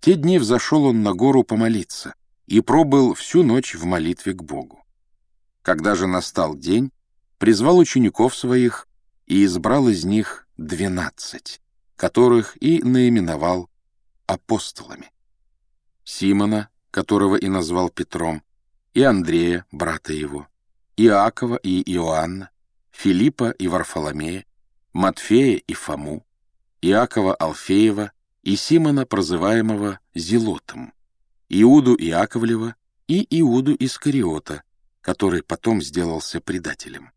Те дни взошел он на гору помолиться и пробыл всю ночь в молитве к Богу. Когда же настал день, призвал учеников своих и избрал из них двенадцать, которых и наименовал апостолами. Симона, которого и назвал Петром, и Андрея, брата его, Иакова и Иоанна, Филиппа и Варфоломея, Матфея и Фому, Иакова Алфеева и Симона, прозываемого Зелотом, Иуду Иаковлева и Иуду Искариота, который потом сделался предателем.